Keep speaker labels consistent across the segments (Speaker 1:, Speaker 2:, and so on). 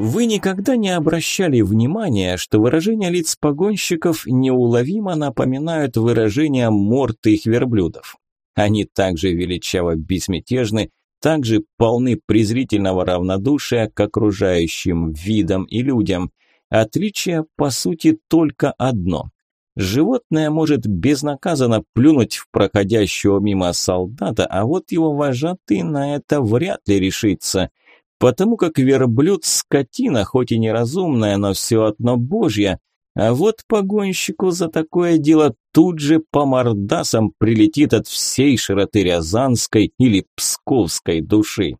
Speaker 1: Вы никогда не обращали внимания, что выражения лиц погонщиков неуловимо напоминают выражения морд их верблюдов. Они также величаво безмятежны, также полны презрительного равнодушия к окружающим видам и людям. Отличие, по сути, только одно. Животное может безнаказанно плюнуть в проходящего мимо солдата, а вот его вожатый на это вряд ли решится – потому как верблюд – скотина, хоть и неразумная, но все одно божья, а вот погонщику за такое дело тут же по мордасам прилетит от всей широты Рязанской или Псковской души.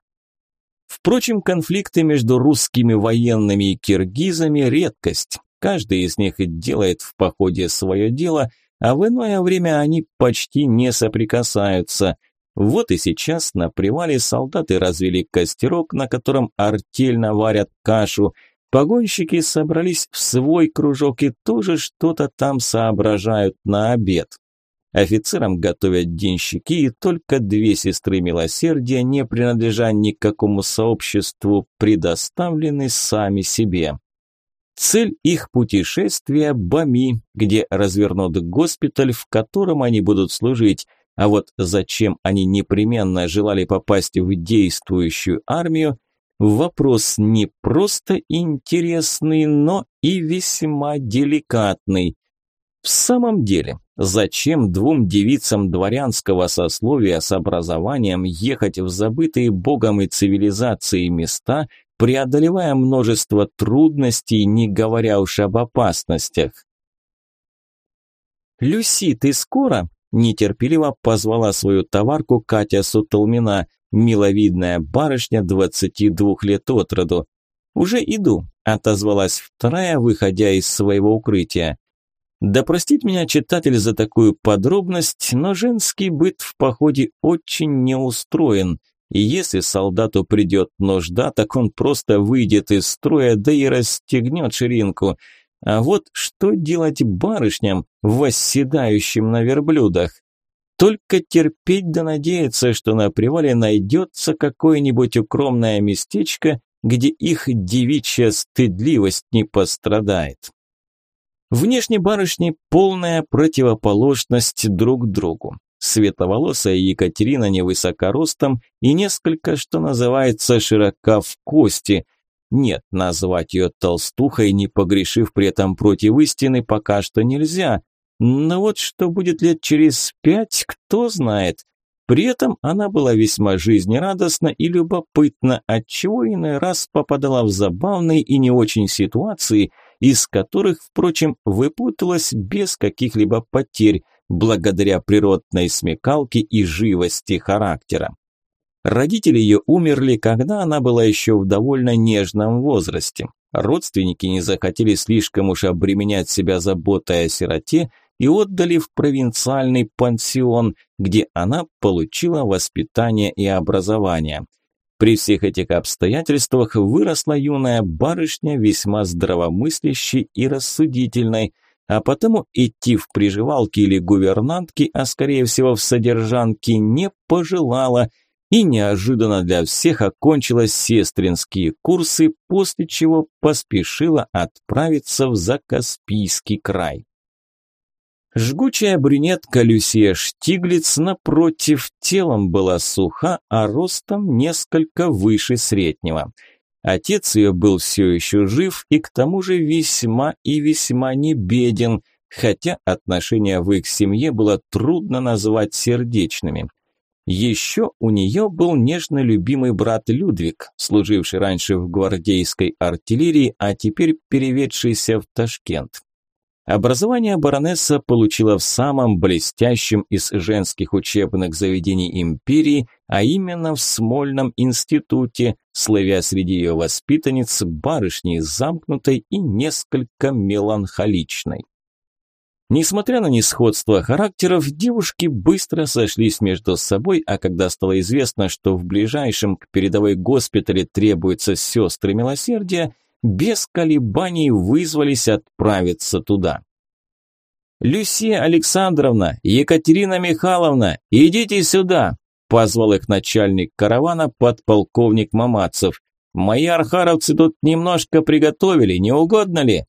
Speaker 1: Впрочем, конфликты между русскими военными и киргизами – редкость. Каждый из них делает в походе свое дело, а в иное время они почти не соприкасаются – вот и сейчас на привале солдаты развели костерок, на котором артельно варят кашу. Погонщики собрались в свой кружок и тоже что-то там соображают на обед. Офицерам готовят денщики, и только две сестры милосердия, не принадлежа никакому сообществу, предоставлены сами себе. Цель их путешествия – Бами, где развернут госпиталь, в котором они будут служить. А вот зачем они непременно желали попасть в действующую армию, вопрос не просто интересный, но и весьма деликатный. В самом деле, зачем двум девицам дворянского сословия с образованием ехать в забытые богом и цивилизацией места, преодолевая множество трудностей, не говоря уж об опасностях? «Люси, ты скоро?» Нетерпеливо позвала свою товарку Катя Сутолмина, миловидная барышня 22 лет от роду. «Уже иду», – отозвалась вторая, выходя из своего укрытия. Да простит меня читатель за такую подробность, но женский быт в походе очень не устроен. И если солдату придет нужда, так он просто выйдет из строя, да и расстегнет ширинку – а вот что делать барышням, восседающим на верблюдах? Только терпеть да надеяться, что на привале найдется какое-нибудь укромное местечко, где их девичья стыдливость не пострадает. Внешне барышни полная противоположность друг другу. Светловолосая Екатерина невысока ростом и несколько, что называется, широка в кости – нет, назвать ее толстухой, не погрешив при этом против истины, пока что нельзя. Но вот что будет лет через пять, кто знает. При этом она была весьма жизнерадостна и любопытна, отчего иной раз попадала в забавные и не очень ситуации, из которых, впрочем, выпуталась без каких-либо потерь, благодаря природной смекалке и живости характера. Родители ее умерли, когда она была еще в довольно нежном возрасте. Родственники не захотели слишком уж обременять себя заботой о сироте и отдали в провинциальный пансион, где она получила воспитание и образование. При всех этих обстоятельствах выросла юная барышня весьма здравомыслящей и рассудительной, а потому идти в приживалки или гувернантки, а скорее всего в содержанки, не пожелала – и неожиданно для всех окончила сестринские курсы, после чего поспешила отправиться в Закаспийский край. Жгучая брюнетка Люсия Штиглиц, напротив, телом была суха, а ростом несколько выше среднего. Отец ее был все еще жив и к тому же весьма и весьма не беден, хотя отношения в их семье было трудно назвать сердечными. Еще у нее был нежно любимый брат Людвиг, служивший раньше в гвардейской артиллерии, а теперь переведшийся в Ташкент. Образование баронесса получила в самом блестящем из женских учебных заведений империи, а именно в Смольном институте, славя среди ее воспитанниц барышней замкнутой и несколько меланхоличной. Несмотря на несходство характеров, девушки быстро сошлись между собой, а когда стало известно, что в ближайшем к передовой госпитале требуются сестры милосердия, без колебаний вызвались отправиться туда. «Люсия Александровна, Екатерина Михайловна, идите сюда!» – позвал их начальник каравана подполковник Мамацев. Мои архаровцы тут немножко приготовили, не угодно ли?»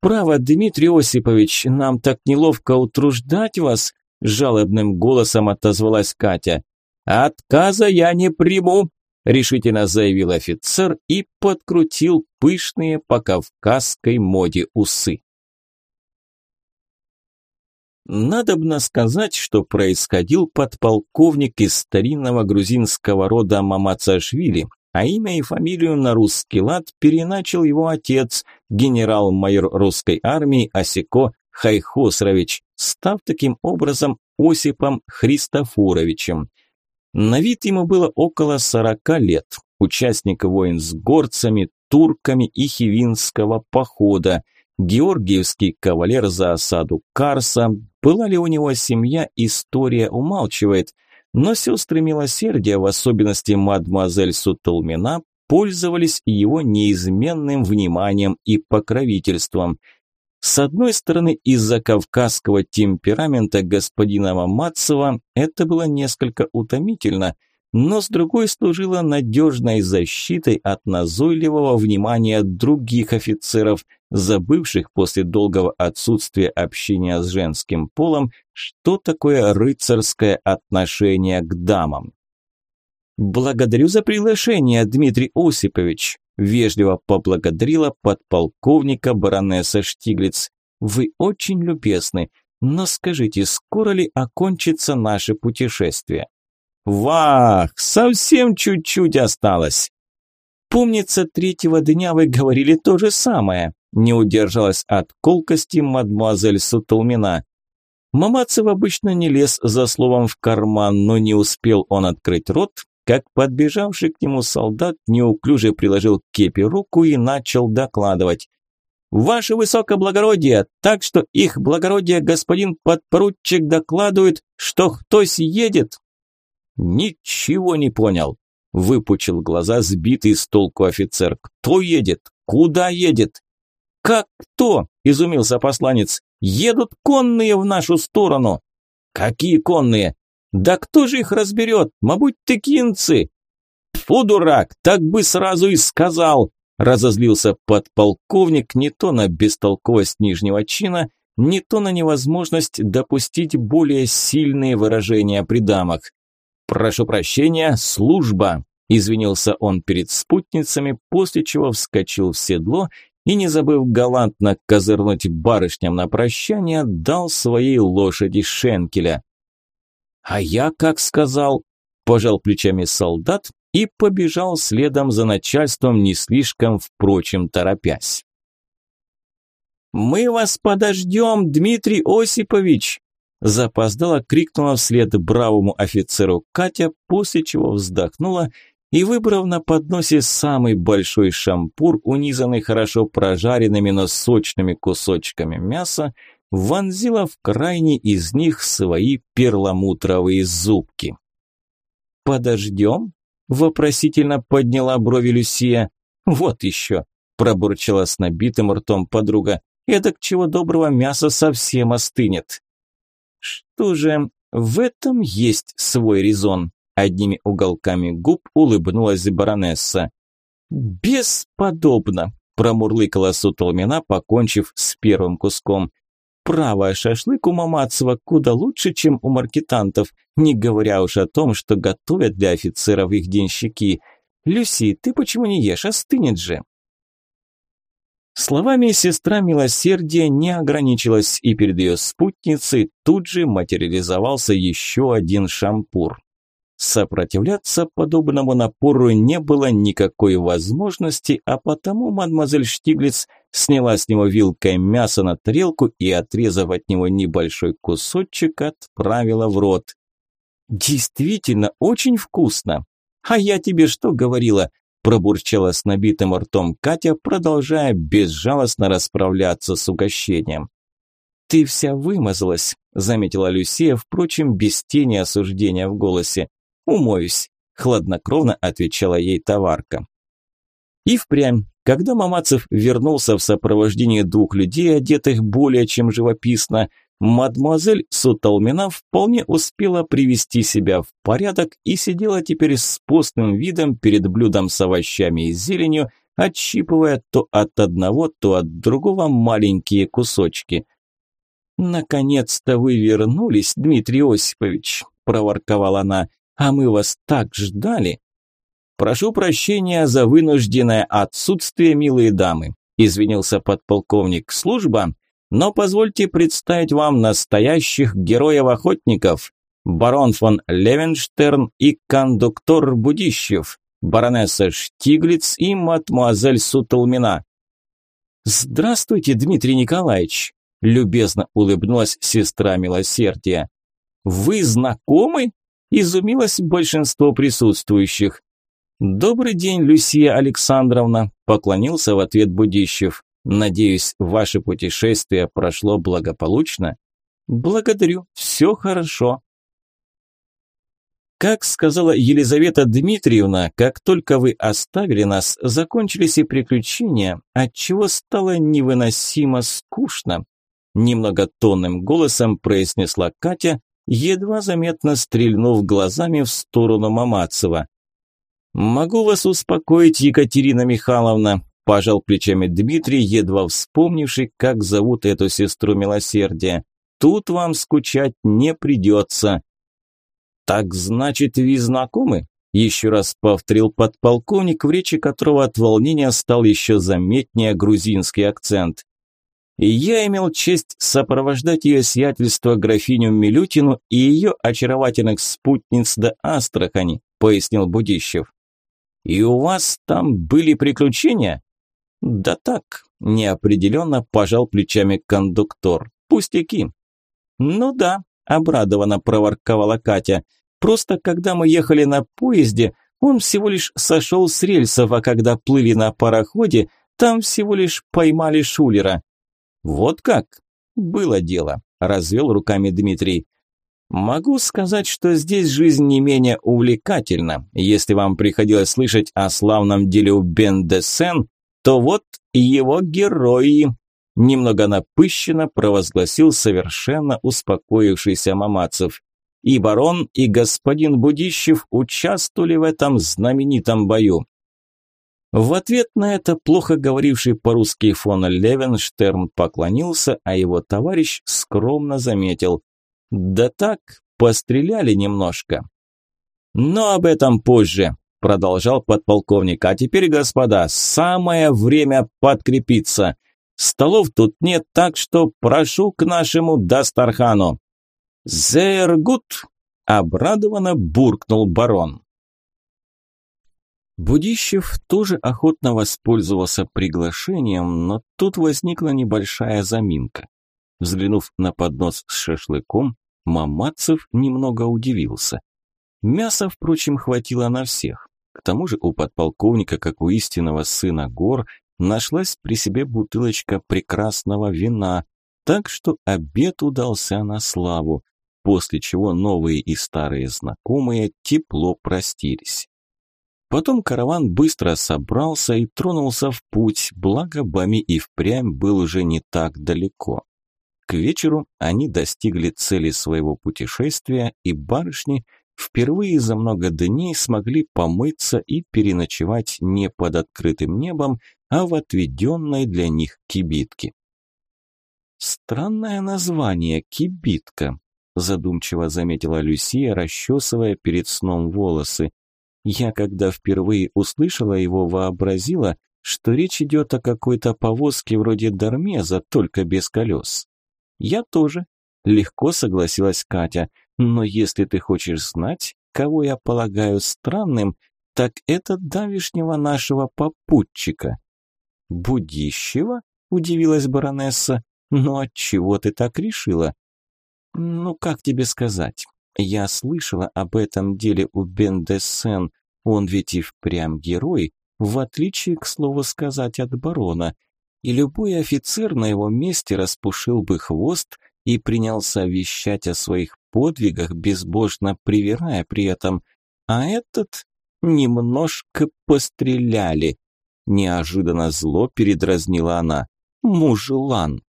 Speaker 2: «Право, Дмитрий Осипович, нам так неловко утруждать вас», жалобным голосом отозвалась Катя.
Speaker 1: «Отказа я не приму», – решительно заявил офицер и подкрутил пышные по кавказской моде усы. Надобно сказать, что происходил подполковник из старинного грузинского рода Мамацашвили, а имя и фамилию на русский лад переначал его отец, генерал-майор русской армии Осико Хайхосрович, став таким образом Осипом Христофоровичем. На вид ему было около сорока лет, участник войн с горцами, турками и хивинского похода, георгиевский кавалер за осаду Карса, была ли у него семья, история умалчивает, но сестры милосердия, в особенности мадемуазель Сутулмина, пользовались его неизменным вниманием и покровительством – с одной стороны, из-за кавказского темперамента господина Мамацева это было несколько утомительно, но с другой служило надежной защитой от назойливого внимания других офицеров, забывших после долгого отсутствия общения с женским полом, что такое рыцарское отношение к дамам. «Благодарю за приглашение, Дмитрий Осипович», Вежливо поблагодарила подполковника баронесса Штиглиц. «Вы очень любезны, но скажите, скоро ли окончится наше путешествие?» «Вах, совсем чуть-чуть осталось!» «Помнится, третьего дня вы говорили то же самое», не удержалась от колкости мадмуазель Сутулмина. Мамацев обычно не лез за словом в карман, но не успел он открыть рот, как подбежавший к нему солдат неуклюже приложил к кепи руку и начал докладывать. «Ваше высокоблагородие, так что их благородие господин подпоручик докладывает, что кто-то едет». «Ничего не понял», – выпучил глаза сбитый с толку офицер. «Кто едет? Куда едет?» «Как кто?» – изумился посланец. «Едут конные в нашу сторону». «Какие конные? Да кто же их разберет? Мабуть, тыкинцы. Фу, дурак, так бы сразу и сказал, разозлился подполковник не то на бестолковость нижнего чина, не то на невозможность допустить более сильные выражения при дамах. «Прошу прощения, служба!» – извинился он перед спутницами, после чего вскочил в седло и, не забыв галантно козырнуть барышням на прощание, дал своей лошади шенкеля. «А я как сказал?» – пожал плечами солдат и побежал следом за начальством, не слишком, впрочем, торопясь. «Мы вас подождем, Дмитрий Осипович!» Запоздала, крикнула вслед бравому офицеру Катя, после чего вздохнула и, выбрав на подносе самый большой шампур, унизанный хорошо прожаренными, но сочными кусочками мяса, вонзила в крайний из них свои перламутровые зубки. «Подождем?» – вопросительно подняла брови Люсия. «Вот еще!» – пробурчала с набитым ртом подруга. «Эдак чего доброго мяса совсем остынет». «Что же, в этом есть свой резон», – одними уголками губ улыбнулась баронесса. «Бесподобно!» – промурлыкала Сутолмина, покончив с первым куском. Право, шашлык у Мамацева куда лучше, чем у маркетантов, не говоря уж о том, что готовят для офицеров их денщики. Люси, ты почему не ешь, остынет же. Словами сестра милосердия не ограничилась, и перед ее спутницей тут же материализовался еще один шампур. Сопротивляться подобному напору не было никакой возможности, а потому мадемуазель Штиглиц сняла с него вилкой мясо на тарелку и, отрезав от него небольшой кусочек, отправила в рот. «Действительно, очень вкусно! А я тебе что говорила?» пробурчала с набитым ртом Катя, продолжая безжалостно расправляться с угощением. «Ты вся вымазалась», – заметила Люсия, впрочем, без тени осуждения в голосе. «Умоюсь», – хладнокровно отвечала ей товарка. И впрямь, когда Мамацев вернулся в сопровождении двух людей, одетых более чем живописно, Мадемуазель Суталмина вполне успела привести себя в порядок и сидела теперь с постным видом перед блюдом с овощами и зеленью, отщипывая то от одного, то от другого маленькие кусочки. «Наконец-то вы вернулись, Дмитрий Осипович», – проворковала она, – «а мы вас так ждали». «Прошу прощения за вынужденное отсутствие, милые дамы», – извинился подполковник. «Служба но позвольте представить вам настоящих героев-охотников. Барон фон Левенштерн и кондуктор Будищев, баронесса Штиглиц и мадмуазель Сутолмина. «Здравствуйте, Дмитрий Николаевич!» – любезно улыбнулась сестра милосердия. «Вы знакомы?» – изумилось большинство присутствующих. «Добрый день, Люсия Александровна», – поклонился в ответ Будищев. Надеюсь, ваше путешествие прошло благополучно? Благодарю, все хорошо. Как сказала Елизавета Дмитриевна, как только вы оставили нас, закончились и приключения, отчего стало невыносимо скучно. Немного тонным голосом произнесла Катя, едва заметно стрельнув глазами в сторону Мамацева. «Могу вас успокоить, Екатерина Михайловна, Пожал плечами Дмитрий, едва вспомнивший, как зовут эту сестру милосердия. Тут вам скучать не придется. Так значит, вы знакомы? Еще раз повторил подполковник, в речи которого от волнения стал еще заметнее грузинский акцент. И я имел честь сопровождать ее сиятельство графиню Милютину и ее очаровательных спутниц до Астрахани, пояснил Будищев. И у вас там были приключения? «Да так», – неопределенно пожал плечами кондуктор. «Пустяки». «Ну да», – обрадованно проворковала Катя. «Просто когда мы ехали на поезде, он всего лишь сошел с рельсов, а когда плыли на пароходе, там всего лишь поймали шулера». «Вот как?» «Было дело», – развел руками Дмитрий. Могу сказать, что здесь жизнь не менее увлекательна. Если вам приходилось слышать о славном деле у Бен-де-Сен, то вот его герои, немного напыщенно провозгласил совершенно успокоившийся Мамацев. И барон, и господин Будищев участвовали в этом знаменитом бою. В ответ на это плохо говоривший по-русски фон Левенштерн поклонился, а его товарищ скромно заметил. «Да так, постреляли немножко». Но об этом позже продолжал подполковник. А теперь, господа, самое время подкрепиться. Столов тут нет, так что прошу к нашему Дастархану. Зергут, обрадованно буркнул барон. Будищев тоже охотно воспользовался приглашением, но тут возникла небольшая заминка. Взглянув на поднос с шашлыком, Мамацев немного удивился. Мяса, впрочем, хватило на всех. К тому же у подполковника, как у истинного сына гор, нашлась при себе бутылочка прекрасного вина, так что обед удался на славу, после чего новые и старые знакомые тепло простились. Потом караван быстро собрался и тронулся в путь, благо Бами и впрямь был уже не так далеко. К вечеру они достигли цели своего путешествия, и барышни – впервые за много дней смогли помыться и переночевать не под открытым небом, а в отведенной для них кибитке. «Странное название – кибитка», – задумчиво заметила Люсия, расчесывая перед сном волосы. «Я, когда впервые услышала его, вообразила, что речь идет о какой-то повозке вроде Дармеза, только без колес». «Я тоже», – легко согласилась Катя. Но если ты хочешь знать, кого я полагаю странным, так это давишнего нашего попутчика». «Будищева?» – удивилась баронесса. «Ну, отчего ты так решила?» «Ну, как тебе сказать? Я слышала об этом деле у Бендесен. Он ведь и впрямь герой, в отличие, к слову сказать, от барона. И любой офицер на его месте распушил бы хвост и принялся вещать о своих подвигах, безбожно привирая при этом. А этот немножко постреляли. Неожиданно зло передразнила она. Мужелан.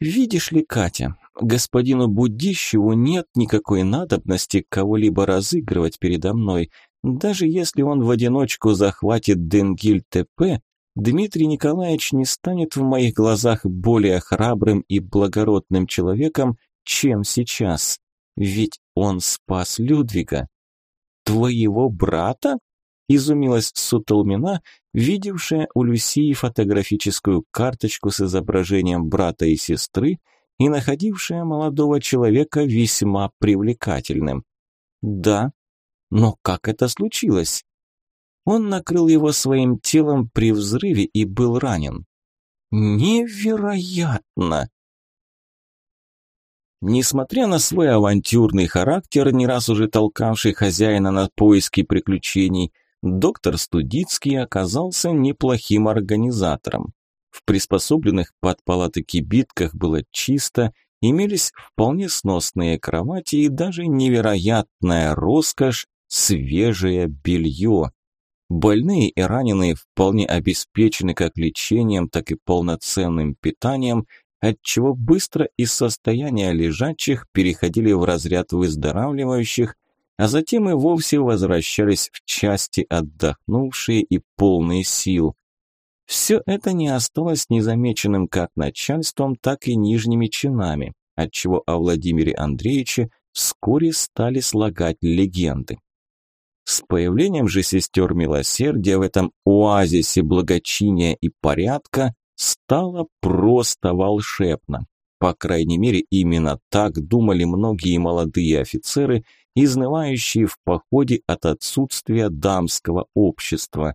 Speaker 2: «Видишь ли, Катя, господину Будищеву нет никакой надобности кого-либо разыгрывать передо мной. Даже если он в одиночку захватит Денгиль-ТП, Дмитрий Николаевич не станет в моих глазах более храбрым и благородным человеком, чем сейчас. Ведь он спас Людвига. Твоего брата? Изумилась Сутолмина, видевшая у Люсии фотографическую карточку с изображением брата и сестры и находившая молодого человека весьма привлекательным. Да, но как это случилось? Он накрыл его своим телом при взрыве и был ранен. Невероятно! Несмотря на свой авантюрный характер, не раз уже толкавший хозяина на поиски приключений, доктор Студицкий оказался неплохим организатором. В приспособленных под палаты кибитках было чисто, имелись вполне сносные кровати и даже невероятная роскошь – свежее белье. Больные и раненые вполне обеспечены как лечением, так и полноценным питанием – отчего быстро из состояния лежачих переходили в разряд выздоравливающих, а затем и вовсе возвращались в части отдохнувшие и полные сил. Все это не осталось незамеченным как начальством, так и нижними чинами, отчего о Владимире Андреевиче вскоре стали слагать легенды. С появлением же сестер милосердия в этом оазисе благочиния и порядка стало просто волшебно. По крайней мере, именно так думали многие молодые офицеры, изнывающие в походе от отсутствия дамского общества.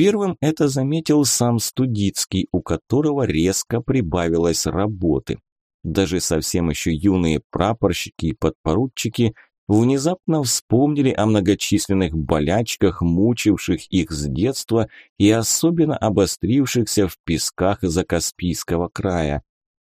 Speaker 2: Первым это заметил сам Студицкий, у которого резко прибавилось работы. Даже совсем еще юные прапорщики и подпоручики – внезапно вспомнили о многочисленных болячках, мучивших их с детства и особенно обострившихся в песках Закаспийского края.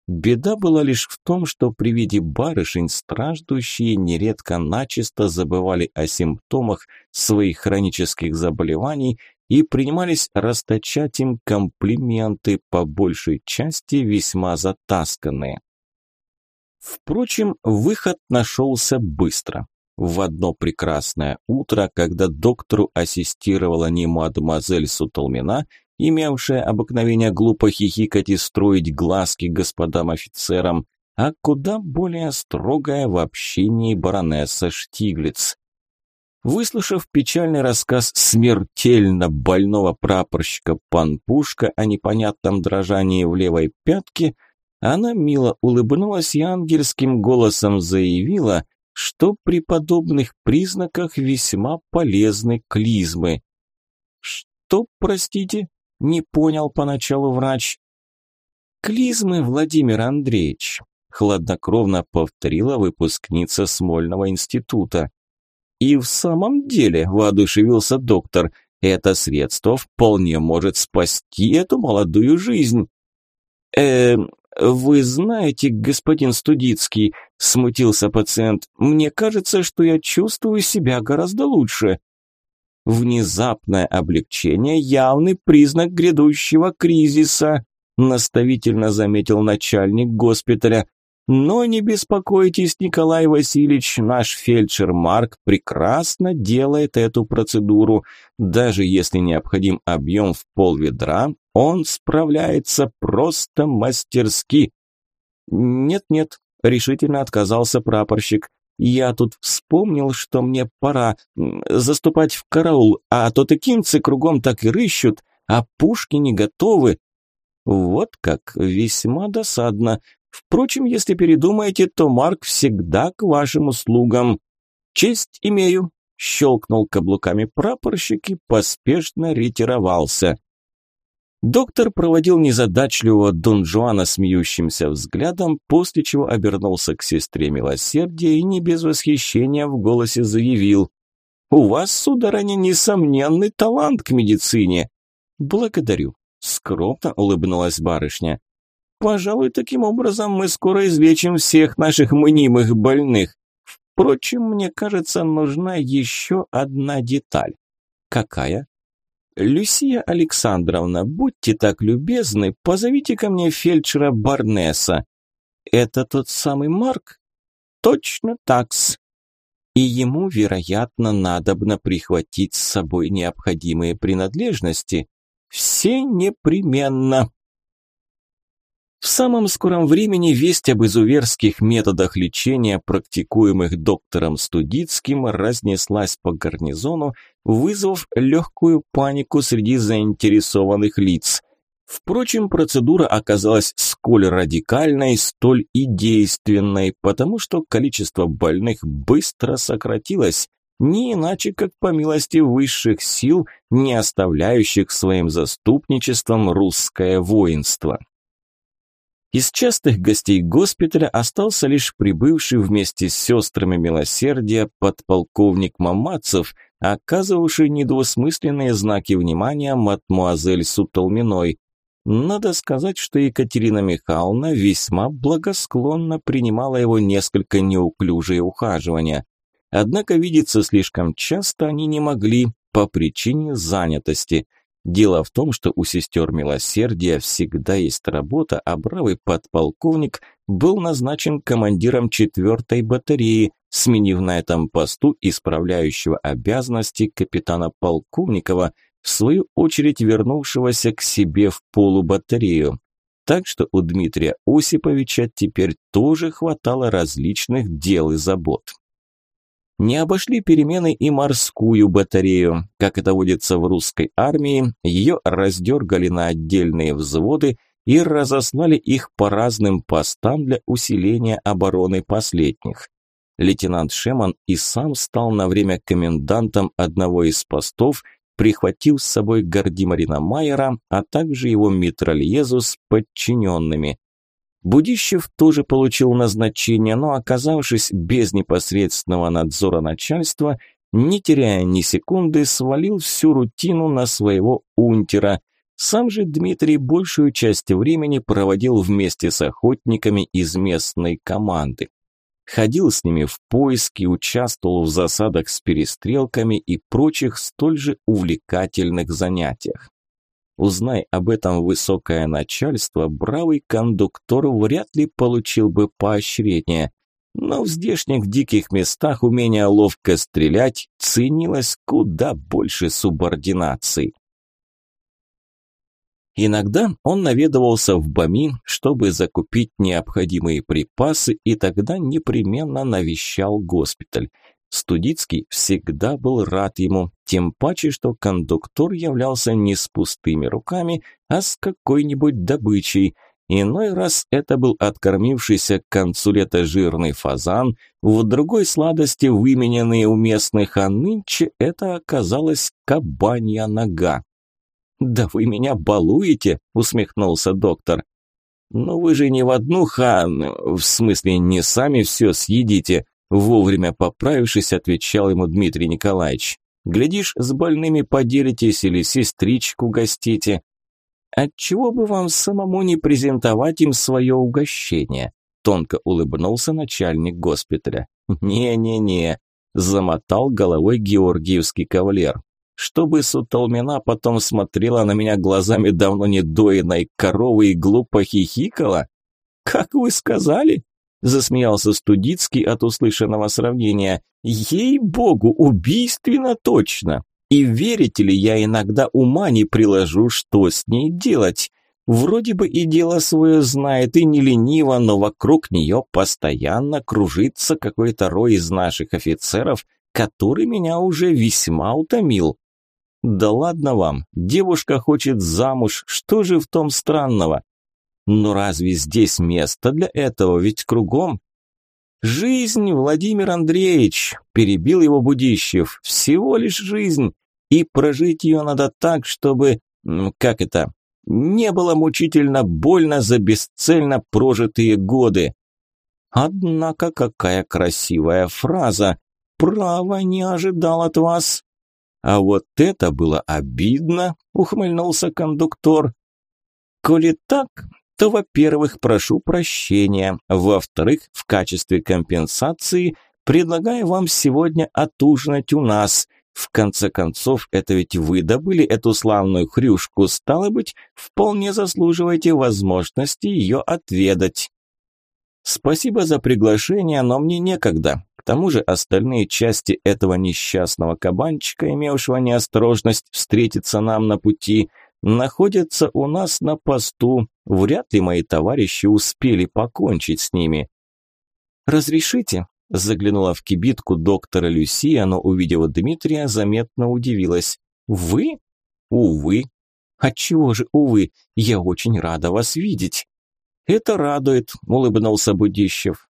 Speaker 2: Беда была лишь в том, что при виде барышень страждущие нередко начисто забывали о симптомах своих хронических заболеваний и принимались расточать им комплименты, по большей части весьма затасканные. Впрочем, выход нашелся быстро. В одно прекрасное утро, когда доктору ассистировала не мадемуазель Сутолмина, имевшая обыкновение глупо хихикать и строить глазки господам офицерам, а куда более строгая в общении баронесса Штиглиц. Выслушав печальный рассказ смертельно больного прапорщика Панпушка о непонятном дрожании в левой пятке, она мило улыбнулась и ангельским голосом заявила – что при подобных признаках весьма полезны клизмы. Что, простите, не понял поначалу врач. Клизмы, Владимир Андреевич, хладнокровно повторила выпускница Смольного института. И в самом деле, воодушевился доктор, это средство вполне может спасти эту молодую жизнь. Э, вы знаете, господин Студицкий, Смутился пациент. «Мне кажется, что я чувствую себя гораздо лучше». Внезапное облегчение – явный признак грядущего кризиса, наставительно заметил начальник госпиталя. Но не беспокойтесь, Николай Васильевич, наш фельдшер Марк прекрасно делает эту процедуру. Даже если необходим объем в пол ведра, он справляется просто мастерски. Нет-нет, решительно отказался прапорщик. Я тут вспомнил, что мне пора заступать в караул, а то тыкинцы кругом так и рыщут, а пушки не готовы. Вот как, весьма досадно. Впрочем, если передумаете, то Марк всегда к вашим услугам. Честь имею, щелкнул каблуками прапорщик и поспешно ретировался. Доктор проводил незадачливого Дон Жуана смеющимся взглядом, после чего обернулся к сестре милосердия и не без восхищения в голосе заявил «У вас, сударыня, несомненный талант к медицине». «Благодарю», – скромно улыбнулась барышня. «Пожалуй, таким образом мы скоро излечим всех наших мнимых больных. Впрочем, мне кажется, нужна еще одна деталь». «Какая?» «Люсия Александровна, будьте так любезны, позовите ко мне фельдшера Барнеса. Это тот самый Марк? Точно такс. И ему, вероятно, надобно прихватить с собой необходимые принадлежности. Все непременно. В самом скором времени весть об изуверских методах лечения, практикуемых доктором Студицким, разнеслась по гарнизону, вызвав легкую панику среди заинтересованных лиц. Впрочем, процедура оказалась сколь радикальной, столь и действенной, потому что количество больных быстро сократилось, не иначе как по милости высших сил, не оставляющих своим заступничеством русское воинство. Из частых гостей госпиталя остался лишь прибывший вместе с сестрами милосердия подполковник Мамацев, оказывавший недвусмысленные знаки внимания мадмуазель Сутолминой. Надо сказать, что Екатерина Михайловна весьма благосклонно принимала его несколько неуклюжие ухаживания. Однако видеться слишком часто они не могли по причине занятости. Дело в том, что у сестер милосердия всегда есть работа, а бравый подполковник был назначен командиром четвертой батареи, сменив на этом посту исправляющего обязанности капитана Полковникова, в свою очередь вернувшегося к себе в полубатарею. Так что у Дмитрия Осиповича теперь тоже хватало различных дел и забот. Не обошли перемены и морскую батарею. Как это водится в русской армии, ее раздергали на отдельные взводы и разослали их по разным постам для усиления обороны последних. Лейтенант Шеман и сам стал на время комендантом одного из постов, прихватил с собой Гардимарина Майера, а также его митральезу с подчиненными. Будищев тоже получил назначение, но, оказавшись без непосредственного надзора начальства, не теряя ни секунды, свалил всю рутину на своего унтера. Сам же Дмитрий большую часть времени проводил вместе с охотниками из местной команды. Ходил с ними в поиске, участвовал в засадах с перестрелками и прочих столь же увлекательных занятиях. Узнай об этом высокое начальство, бравый кондуктор вряд ли получил бы поощрение. Но в здешних диких местах умение ловко стрелять ценилось куда больше субординации. Иногда он наведывался в Бами, чтобы закупить необходимые припасы, и тогда непременно навещал госпиталь. Студицкий всегда был рад ему, тем паче, что кондуктор являлся не с пустыми руками, а с какой-нибудь добычей. Иной раз это был откормившийся к концу лета жирный фазан, в другой сладости вымененный у местных, а нынче это оказалась кабанья нога. «Да вы меня балуете!» – усмехнулся доктор. «Но вы же не в одну хан, в смысле не сами все съедите», Вовремя поправившись, отвечал ему Дмитрий Николаевич. Глядишь, с больными поделитесь или сестричку гостите. Отчего бы вам самому не презентовать им свое угощение? Тонко улыбнулся начальник госпиталя. Не-не-не, замотал головой георгиевский кавалер. Чтобы Сутолмина потом смотрела на меня глазами давно недоенной коровы и глупо хихикала? Как вы сказали? Засмеялся Студицкий от услышанного сравнения. Ей-богу, убийственно точно. И верите ли, я иногда ума не приложу, что с ней делать. Вроде бы и дело свое знает, и не лениво, но вокруг нее постоянно кружится какой-то рой из наших офицеров, который меня уже весьма утомил. Да ладно вам, девушка хочет замуж, что же в том странного? Но разве здесь место для этого? Ведь кругом... Жизнь, Владимир Андреевич, перебил его Будищев, всего лишь жизнь. И прожить ее надо так, чтобы... Как это? Не было мучительно больно за бесцельно прожитые годы. Однако какая красивая фраза. Право, не ожидал от вас. А вот это было обидно, ухмыльнулся кондуктор. Коли так, то, во-первых, прошу прощения, во-вторых, в качестве компенсации предлагаю вам сегодня отужинать у нас. В конце концов, это ведь вы добыли эту славную хрюшку, стало быть, вполне заслуживаете возможности ее отведать.
Speaker 1: Спасибо за приглашение, но мне некогда. К тому же остальные части этого несчастного кабанчика, имевшего неосторожность встретиться нам на пути, находятся у нас на посту. Вряд ли мои товарищи успели покончить с ними. «Разрешите?» – заглянула в кибитку доктора Люсия, но, увидев Дмитрия, заметно удивилась. «Вы?» «Увы». «Отчего же, увы? Я очень рада вас видеть». «Это радует», – улыбнулся Будищев.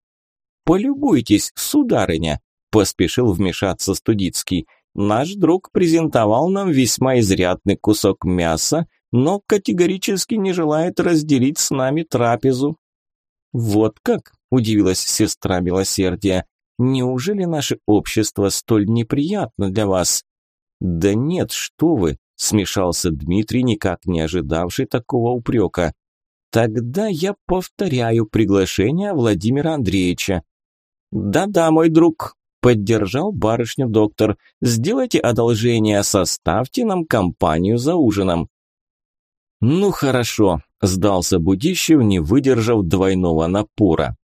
Speaker 1: «Полюбуйтесь, сударыня», – поспешил вмешаться Студицкий. «Наш друг презентовал нам весьма изрядный кусок мяса, но категорически не желает разделить с нами трапезу». «Вот как?» – удивилась сестра милосердия. «Неужели наше общество столь неприятно для вас?» «Да нет, что вы!» – смешался Дмитрий, никак не ожидавший такого упрека. Тогда я повторяю приглашение Владимира Андреевича. Да-да, мой друг, поддержал барышню доктор. Сделайте одолжение, составьте нам компанию за ужином. Ну хорошо, сдался Будищев, не выдержав двойного напора.